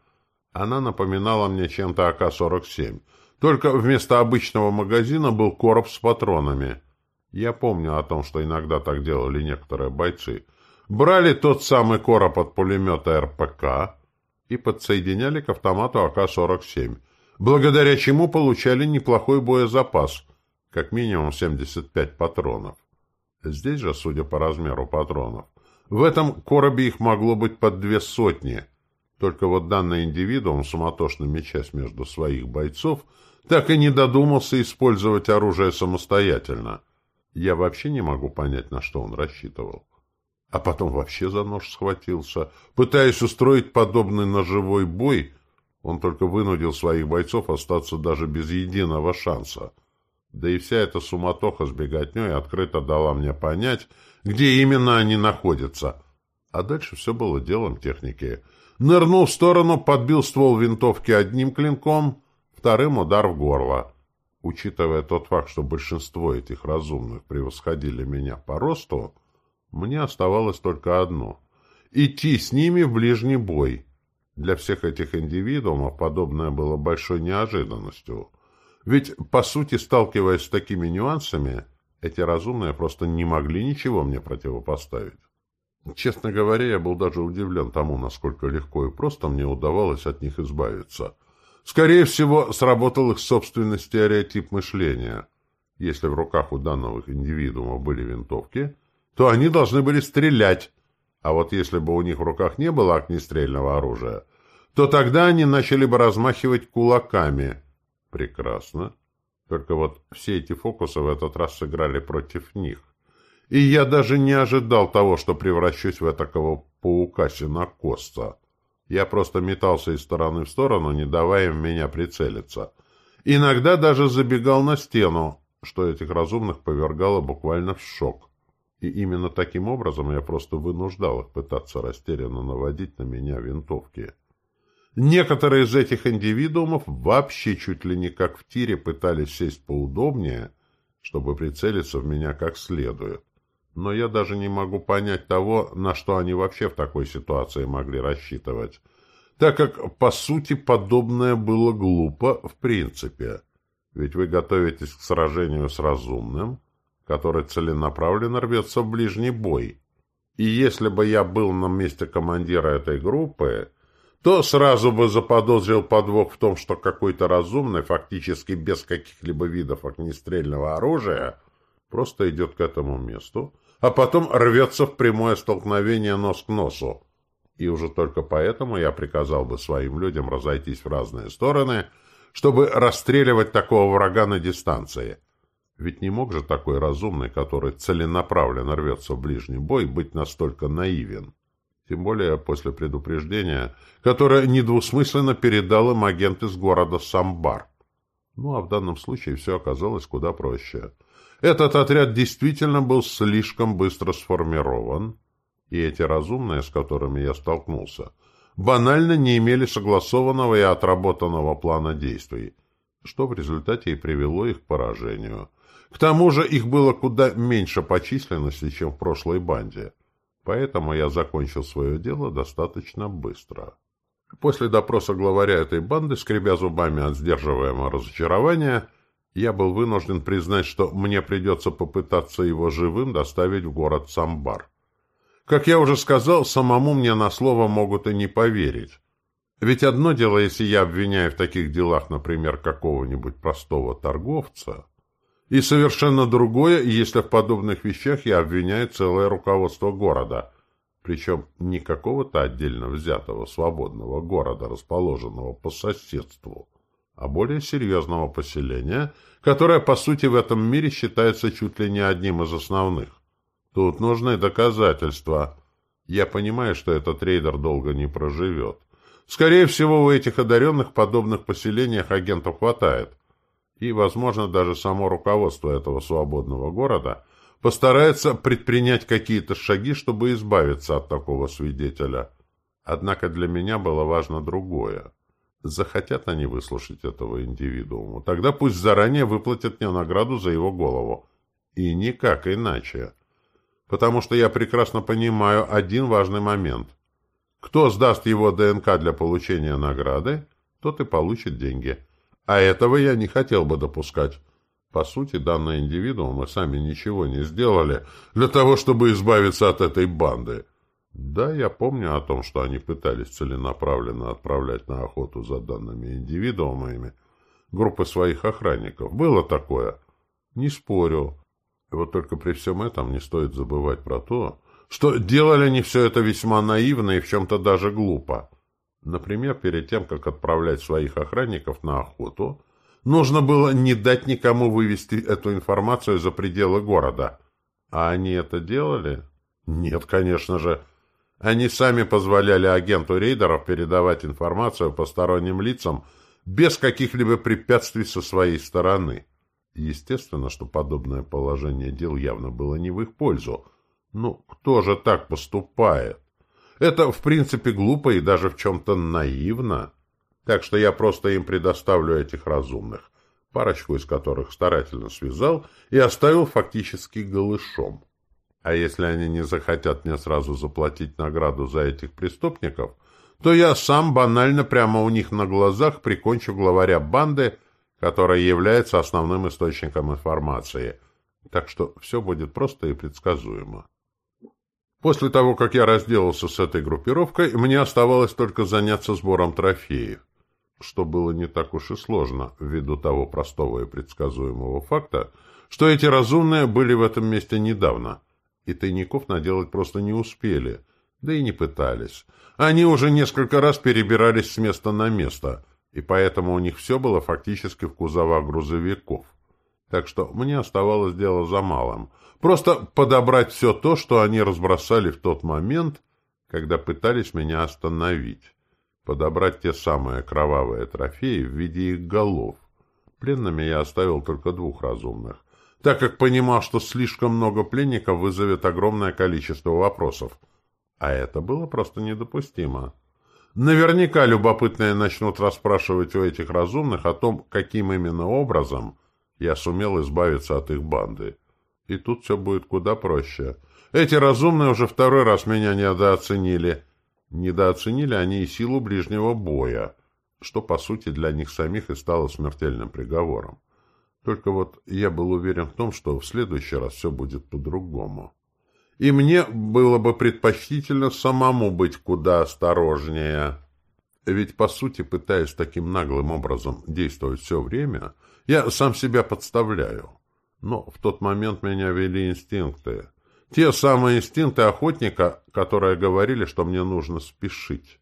Она напоминала мне чем-то АК-47, только вместо обычного магазина был короб с патронами. Я помню о том, что иногда так делали некоторые бойцы. Брали тот самый короб от пулемета РПК и подсоединяли к автомату АК-47, благодаря чему получали неплохой боезапас – как минимум 75 патронов. Здесь же, судя по размеру патронов, в этом коробе их могло быть под две сотни. Только вот данный индивидуум, суматошно мечась между своих бойцов, так и не додумался использовать оружие самостоятельно. Я вообще не могу понять, на что он рассчитывал. А потом вообще за нож схватился. Пытаясь устроить подобный ножевой бой, он только вынудил своих бойцов остаться даже без единого шанса. Да и вся эта суматоха с беготней открыто дала мне понять, где именно они находятся. А дальше все было делом техники. Нырнул в сторону, подбил ствол винтовки одним клинком, вторым удар в горло. Учитывая тот факт, что большинство этих разумных превосходили меня по росту, мне оставалось только одно — идти с ними в ближний бой. Для всех этих индивидуумов подобное было большой неожиданностью — ведь, по сути, сталкиваясь с такими нюансами, эти разумные просто не могли ничего мне противопоставить. Честно говоря, я был даже удивлен тому, насколько легко и просто мне удавалось от них избавиться. Скорее всего, сработал их собственный стереотип мышления. Если в руках у данного индивидуума были винтовки, то они должны были стрелять. А вот если бы у них в руках не было огнестрельного оружия, то тогда они начали бы размахивать кулаками – Прекрасно. Только вот все эти фокусы в этот раз сыграли против них. И я даже не ожидал того, что превращусь в этакого паука-синокосца. Я просто метался из стороны в сторону, не давая в меня прицелиться. Иногда даже забегал на стену, что этих разумных повергало буквально в шок. И именно таким образом я просто вынуждал их пытаться растерянно наводить на меня винтовки. Некоторые из этих индивидуумов вообще чуть ли не как в тире пытались сесть поудобнее, чтобы прицелиться в меня как следует. Но я даже не могу понять того, на что они вообще в такой ситуации могли рассчитывать, так как, по сути, подобное было глупо в принципе. Ведь вы готовитесь к сражению с разумным, который целенаправленно рвется в ближний бой. И если бы я был на месте командира этой группы, то сразу бы заподозрил подвох в том, что какой-то разумный, фактически без каких-либо видов огнестрельного оружия, просто идет к этому месту, а потом рвется в прямое столкновение нос к носу. И уже только поэтому я приказал бы своим людям разойтись в разные стороны, чтобы расстреливать такого врага на дистанции. Ведь не мог же такой разумный, который целенаправленно рвется в ближний бой, быть настолько наивен. Тем более после предупреждения, которое недвусмысленно передал им агент из города Самбар. Ну, а в данном случае все оказалось куда проще. Этот отряд действительно был слишком быстро сформирован, и эти разумные, с которыми я столкнулся, банально не имели согласованного и отработанного плана действий, что в результате и привело их к поражению. К тому же их было куда меньше по численности, чем в прошлой банде. Поэтому я закончил свое дело достаточно быстро. После допроса главаря этой банды, скребя зубами от сдерживаемого разочарования, я был вынужден признать, что мне придется попытаться его живым доставить в город Самбар. Как я уже сказал, самому мне на слово могут и не поверить. Ведь одно дело, если я обвиняю в таких делах, например, какого-нибудь простого торговца, и совершенно другое, если в подобных вещах я обвиняю целое руководство города, причем не какого-то отдельно взятого свободного города, расположенного по соседству, а более серьезного поселения, которое, по сути, в этом мире считается чуть ли не одним из основных. Тут нужны доказательства. Я понимаю, что этот рейдер долго не проживет. Скорее всего, у этих одаренных подобных поселениях агентов хватает – и, возможно, даже само руководство этого свободного города постарается предпринять какие-то шаги, чтобы избавиться от такого свидетеля. Однако для меня было важно другое. Захотят они выслушать этого индивидуума, тогда пусть заранее выплатят мне награду за его голову. И никак иначе. Потому что я прекрасно понимаю один важный момент. Кто сдаст его ДНК для получения награды, тот и получит деньги. А этого я не хотел бы допускать. По сути, данные индивидуумы сами ничего не сделали для того, чтобы избавиться от этой банды. Да, я помню о том, что они пытались целенаправленно отправлять на охоту за данными индивидуумами группы своих охранников. Было такое. Не спорю. Вот только при всем этом не стоит забывать про то, что делали они все это весьма наивно и в чем-то даже глупо. Например, перед тем, как отправлять своих охранников на охоту, нужно было не дать никому вывести эту информацию за пределы города. А они это делали? Нет, конечно же. Они сами позволяли агенту рейдеров передавать информацию посторонним лицам без каких-либо препятствий со своей стороны. Естественно, что подобное положение дел явно было не в их пользу. Ну, кто же так поступает? Это, в принципе, глупо и даже в чем-то наивно. Так что я просто им предоставлю этих разумных, парочку из которых старательно связал и оставил фактически голышом. А если они не захотят мне сразу заплатить награду за этих преступников, то я сам банально прямо у них на глазах прикончу главаря банды, которая является основным источником информации. Так что все будет просто и предсказуемо. После того, как я разделался с этой группировкой, мне оставалось только заняться сбором трофеев, что было не так уж и сложно, ввиду того простого и предсказуемого факта, что эти разумные были в этом месте недавно, и тайников наделать просто не успели, да и не пытались. Они уже несколько раз перебирались с места на место, и поэтому у них все было фактически в кузовах грузовиков. Так что мне оставалось дело за малым — Просто подобрать все то, что они разбросали в тот момент, когда пытались меня остановить. Подобрать те самые кровавые трофеи в виде их голов. Пленными я оставил только двух разумных, так как понимал, что слишком много пленников вызовет огромное количество вопросов. А это было просто недопустимо. Наверняка любопытные начнут расспрашивать у этих разумных о том, каким именно образом я сумел избавиться от их банды. И тут все будет куда проще. Эти разумные уже второй раз меня недооценили. Недооценили они и силу ближнего боя, что, по сути, для них самих и стало смертельным приговором. Только вот я был уверен в том, что в следующий раз все будет по-другому. И мне было бы предпочтительно самому быть куда осторожнее. Ведь, по сути, пытаясь таким наглым образом действовать все время, я сам себя подставляю. Но в тот момент меня вели инстинкты. Те самые инстинкты охотника, которые говорили, что мне нужно спешить,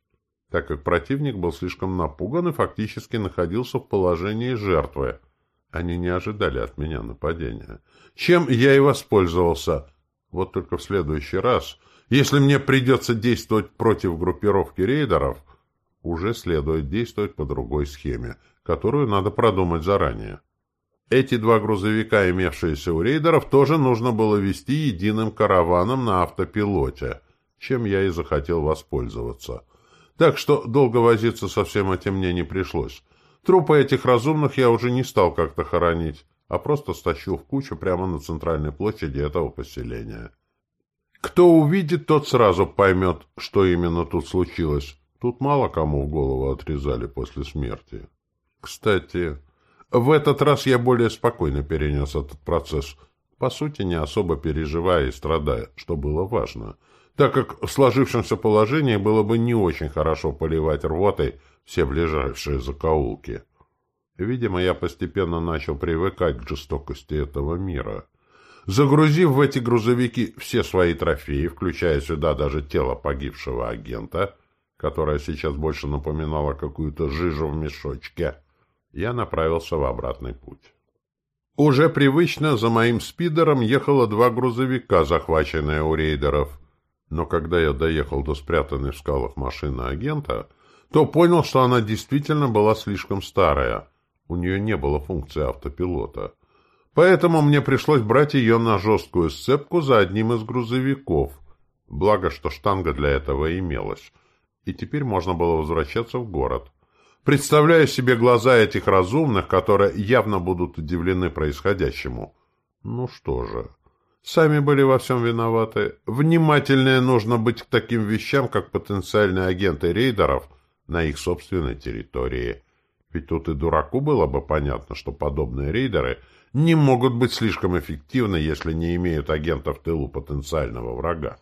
так как противник был слишком напуган и фактически находился в положении жертвы. Они не ожидали от меня нападения. Чем я и воспользовался. Вот только в следующий раз, если мне придется действовать против группировки рейдеров, уже следует действовать по другой схеме, которую надо продумать заранее. Эти два грузовика, имевшиеся у рейдеров, тоже нужно было вести единым караваном на автопилоте, чем я и захотел воспользоваться. Так что долго возиться со всем этим мне не пришлось. Трупы этих разумных я уже не стал как-то хоронить, а просто стащил в кучу прямо на центральной площади этого поселения. Кто увидит, тот сразу поймет, что именно тут случилось. Тут мало кому в голову отрезали после смерти. Кстати, в этот раз я более спокойно перенес этот процесс, по сути, не особо переживая и страдая, что было важно, так как в сложившемся положении было бы не очень хорошо поливать рвотой все ближайшие закоулки. Видимо, я постепенно начал привыкать к жестокости этого мира. Загрузив в эти грузовики все свои трофеи, включая сюда даже тело погибшего агента, которое сейчас больше напоминало какую-то жижу в мешочке, я направился в обратный путь. Уже привычно за моим спидером ехало два грузовика, захваченные у рейдеров. Но когда я доехал до спрятанной в скалах машины агента, то понял, что она действительно была слишком старая. У нее не было функции автопилота. Поэтому мне пришлось брать ее на жесткую сцепку за одним из грузовиков. Благо, что штанга для этого имелась. И теперь можно было возвращаться в город. Представляю себе глаза этих разумных, которые явно будут удивлены происходящему. Ну что же, сами были во всем виноваты. Внимательнее нужно быть к таким вещам, как потенциальные агенты рейдеров – на их собственной территории. Ведь тут и дураку было бы понятно, что подобные рейдеры не могут быть слишком эффективны, если не имеют агента в тылу потенциального врага.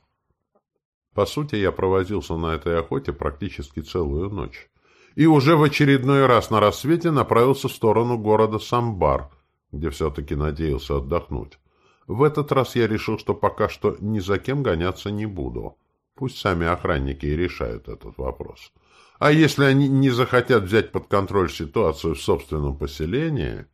По сути, я провозился на этой охоте практически целую ночь. И уже в очередной раз на рассвете направился в сторону города Самбар, где все-таки надеялся отдохнуть. В этот раз я решил, что пока что ни за кем гоняться не буду. Пусть сами охранники и решают этот вопрос. А если они не захотят взять под контроль ситуацию в собственном поселении,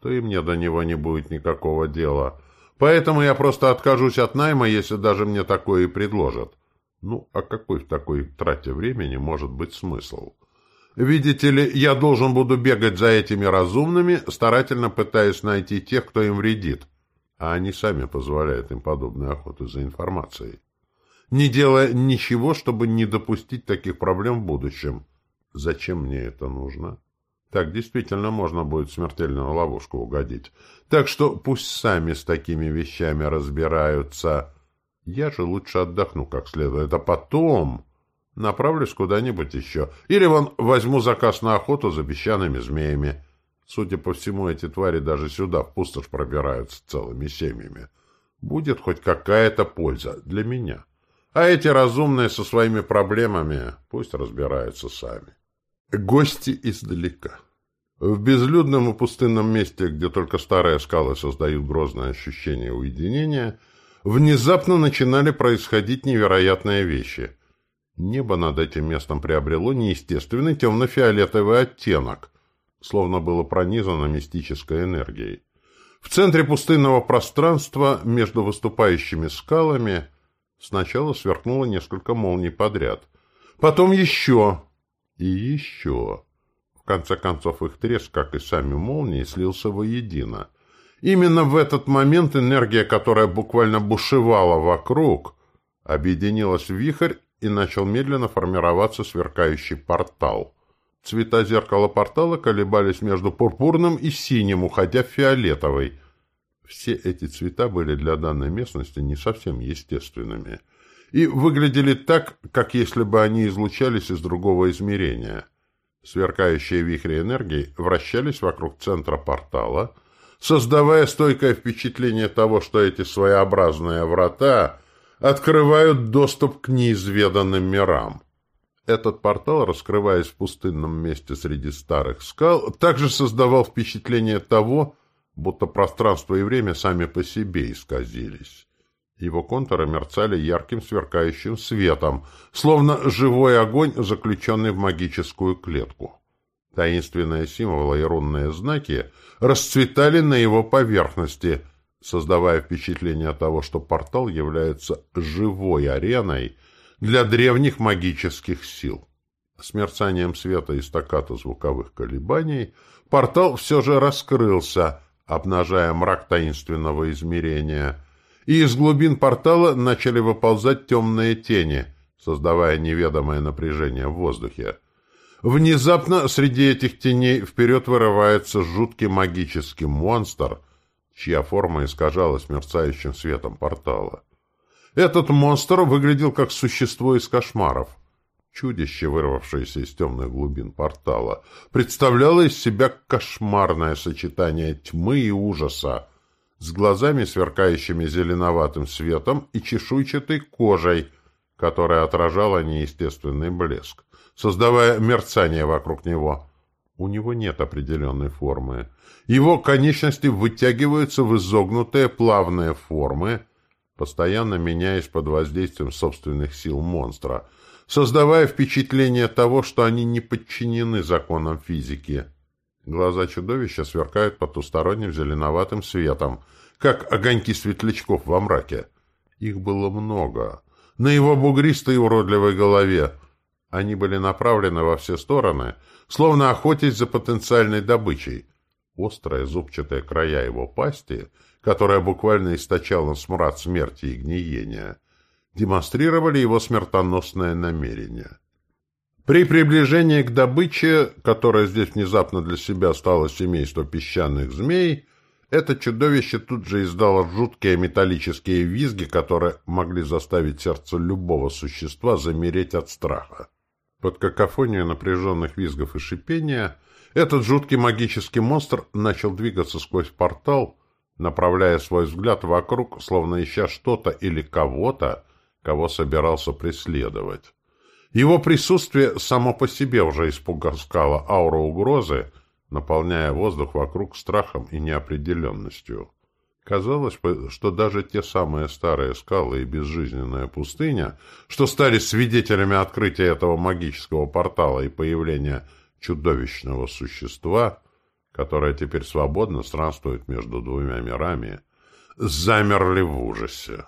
то и мне до него не будет никакого дела. Поэтому я просто откажусь от найма, если даже мне такое и предложат. Ну, а какой в такой трате времени может быть смысл? Видите ли, я должен буду бегать за этими разумными, старательно пытаясь найти тех, кто им вредит. А они сами позволяют им подобную охоту за информацией не делая ничего, чтобы не допустить таких проблем в будущем. Зачем мне это нужно? Так действительно можно будет в смертельную ловушку угодить. Так что пусть сами с такими вещами разбираются. Я же лучше отдохну как следует, а потом направлюсь куда-нибудь еще. Или вон возьму заказ на охоту за песчаными змеями. Судя по всему, эти твари даже сюда, в пустошь, пробираются целыми семьями. Будет хоть какая-то польза для меня. А эти разумные со своими проблемами пусть разбираются сами. Гости издалека. В безлюдном и пустынном месте, где только старые скалы создают грозное ощущение уединения, внезапно начинали происходить невероятные вещи. Небо над этим местом приобрело неестественный темно-фиолетовый оттенок, словно было пронизано мистической энергией. В центре пустынного пространства между выступающими скалами Сначала сверкнуло несколько молний подряд. Потом еще и еще. В конце концов их треск, как и сами молнии, слился воедино. Именно в этот момент энергия, которая буквально бушевала вокруг, объединилась в вихрь и начал медленно формироваться сверкающий портал. Цвета зеркала портала колебались между пурпурным и синим, уходя в фиолетовый. Все эти цвета были для данной местности не совсем естественными и выглядели так, как если бы они излучались из другого измерения. Сверкающие вихри энергии вращались вокруг центра портала, создавая стойкое впечатление того, что эти своеобразные врата открывают доступ к неизведанным мирам. Этот портал, раскрываясь в пустынном месте среди старых скал, также создавал впечатление того, будто пространство и время сами по себе исказились. Его контуры мерцали ярким сверкающим светом, словно живой огонь, заключенный в магическую клетку. Таинственные символы и рунные знаки расцветали на его поверхности, создавая впечатление того, что портал является живой ареной для древних магических сил. С мерцанием света и стаката звуковых колебаний портал все же раскрылся, обнажая мрак таинственного измерения, и из глубин портала начали выползать темные тени, создавая неведомое напряжение в воздухе. Внезапно среди этих теней вперед вырывается жуткий магический монстр, чья форма искажалась мерцающим светом портала. Этот монстр выглядел как существо из кошмаров. Чудище, вырвавшееся из темных глубин портала, представляло из себя кошмарное сочетание тьмы и ужаса, с глазами, сверкающими зеленоватым светом, и чешуйчатой кожей, которая отражала неестественный блеск создавая мерцание вокруг него. У него нет определенной формы. Его конечности вытягиваются в изогнутые плавные формы, постоянно меняясь под воздействием собственных сил монстра, создавая впечатление того, что они не подчинены законам физики. Глаза чудовища сверкают потусторонним зеленоватым светом, как огоньки светлячков во мраке. Их было много. На его бугристой уродливой голове они были направлены во все стороны, словно охотясь за потенциальной добычей. Острые зубчатые края его пасти, которая буквально источала смрад смерти и гниения, демонстрировали его смертоносное намерение. При приближении к добыче, которая здесь внезапно для себя стала семейство песчаных змей, это чудовище тут же издало жуткие металлические визги, которые могли заставить сердце любого существа замереть от страха. Под какофонию напряженных визгов и шипения этот жуткий магический монстр начал двигаться сквозь портал, направляя свой взгляд вокруг, словно ища что-то или кого-то, кого собирался преследовать. Его присутствие само по себе уже испугало ауру угрозы, наполняя воздух вокруг страхом и неопределенностью. Казалось что даже те самые старые скалы и безжизненная пустыня, что стали свидетелями открытия этого магического портала и появления чудовищного существа, которое теперь свободно странствует между двумя мирами, замерли в ужасе.